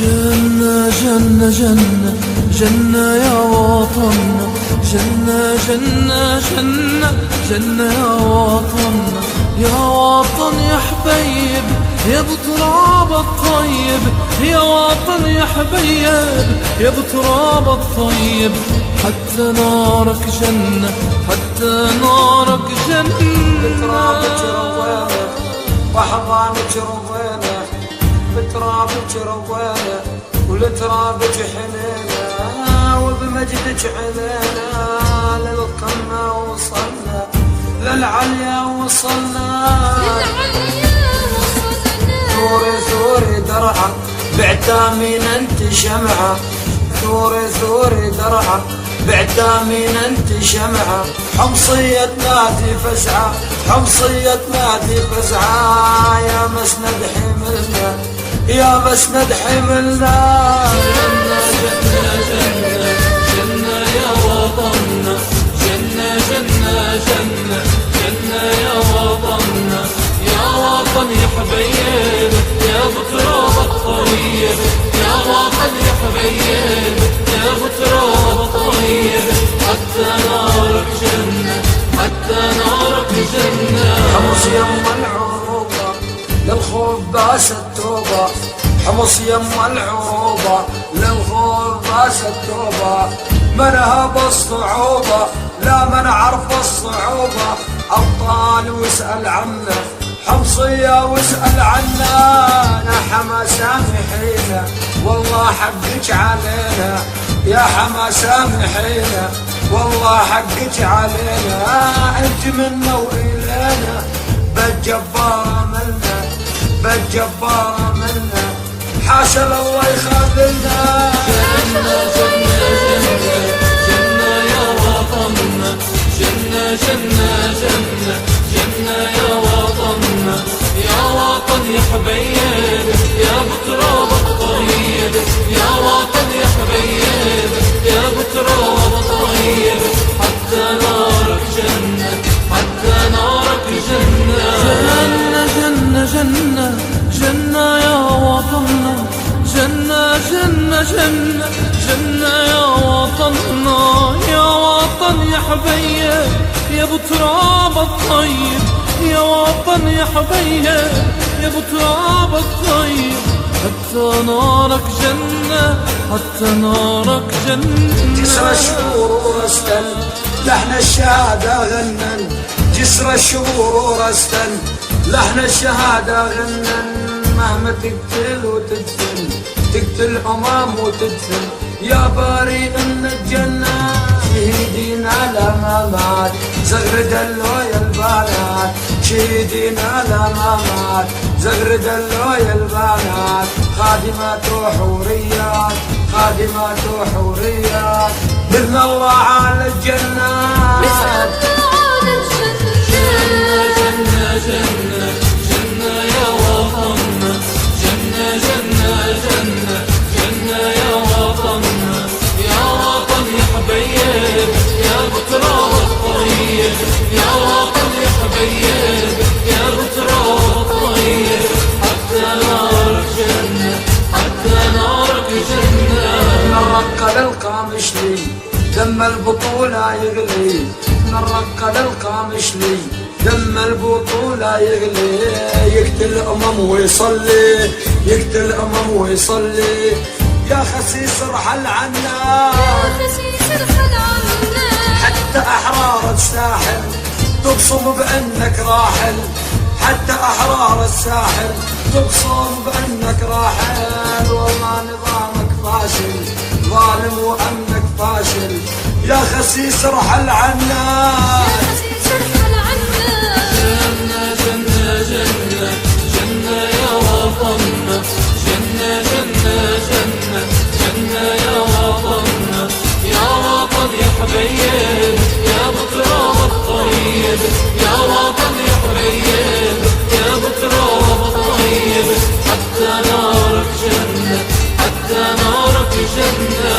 جنة جنة جنة يا وطننا جنة جنة جنة جنة يا وطننا يا وطن يا حبيب يا بتراب الطيب. يا وطن يا حبيب يا بتراب الطيب. حتى نارك جنة حتى نارك جنة. بترابك روينا وحضانك روينا بترابك روينا ولترابك حنينا وبمجدك علينا للقمة وصلنا للعليا وصلنا. ثوري ثوري درعا بعتامين انت شمعة. ثوري ثوري درعا بعتامين انت شمعة. حمصية نادي فزعة حمصية نادي فزعة. يا مسند حملنا يا مسند حملنا جنة جنة جنة جنة يا جنة جنة جنة جنة يا يا وطن يا يا يا وطن يا يا حتى نارك جنة حتى نارك جنة حمص يم العروبة للخوف باس التوبة حمص يم العروبة للخوف باس التوبة. منها بالصعوبة لا من عرف الصعوبة. أبطال واسأل عنا حمصية واسأل عنا. يا حما سامحينا والله حقك علينا. يا حما سامحينا والله حقك علينا. أنت منا وإلينا بالجبار منا بالجبار منا حاشا الله يخذلنا جنة جنة جنة جنة يا وطننا جنة جنة جنة جنة يا وطننا يا وطن يا حبيب جنة جنة يا وطننا يا وطن يا حبيب يا بتراب الطيب يا وطن يا حبيب يا بتراب الطيب. حتى نارك جنة حتى نارك جنة. جسر الشهور أستن لحن الشهادة غنن. جسر الشهور أستن لحن الشهادة غنن. مهما تقتل وتدفن تقتل أمام وتدفن يا باري إن الجنة. شهيدينا لما مات زغرد اللويا البنات شهيدينا لما مات زغرد اللويا البنات خادمات وحوريات خادمات وحوريات بإذن الله يا وطن يا حبيب يا بتراب الطيب حتى نارك جنة حتى نارك جنة من الرقة للقامشلي دم البطولة يغلي. من الرقة للقامشلي دم البطولة يغلي. يقتل أمم ويصلي يقتل أمم ويصلي. يا خسيس ارحل عنا. حتى أحرار الساحل تقسم بأنك راحل حتى أحرار الساحل. تقسم بأنك راحل والله نظامك فاشل ظالم وأنك فاشل. يا خسيس ارحل عنا. جنة جنة جنة جنة يا وطننا جنة جنة جنة جنة يا وطننا يا وطن يا حبيب. حتى نورك جنة